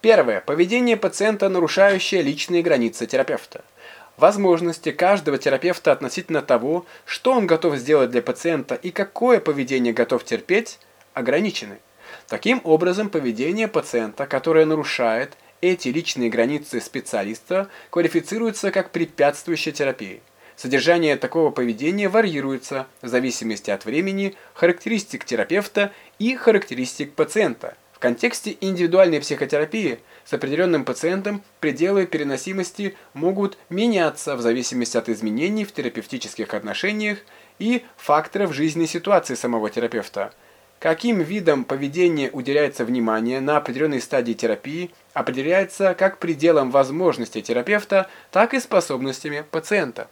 Первое. Поведение пациента, нарушающее личные границы терапевта. Возможности каждого терапевта относительно того, что он готов сделать для пациента и какое поведение готов терпеть, ограничены. Таким образом, поведение пациента, которое нарушает эти личные границы специалиста, квалифицируется как препятствующая терапии. Содержание такого поведения варьируется в зависимости от времени, характеристик терапевта и характеристик пациента. В контексте индивидуальной психотерапии с определенным пациентом пределы переносимости могут меняться в зависимости от изменений в терапевтических отношениях и факторов жизненной ситуации самого терапевта. Каким видом поведения уделяется внимание на определенной стадии терапии, определяется как пределом возможностей терапевта, так и способностями пациента.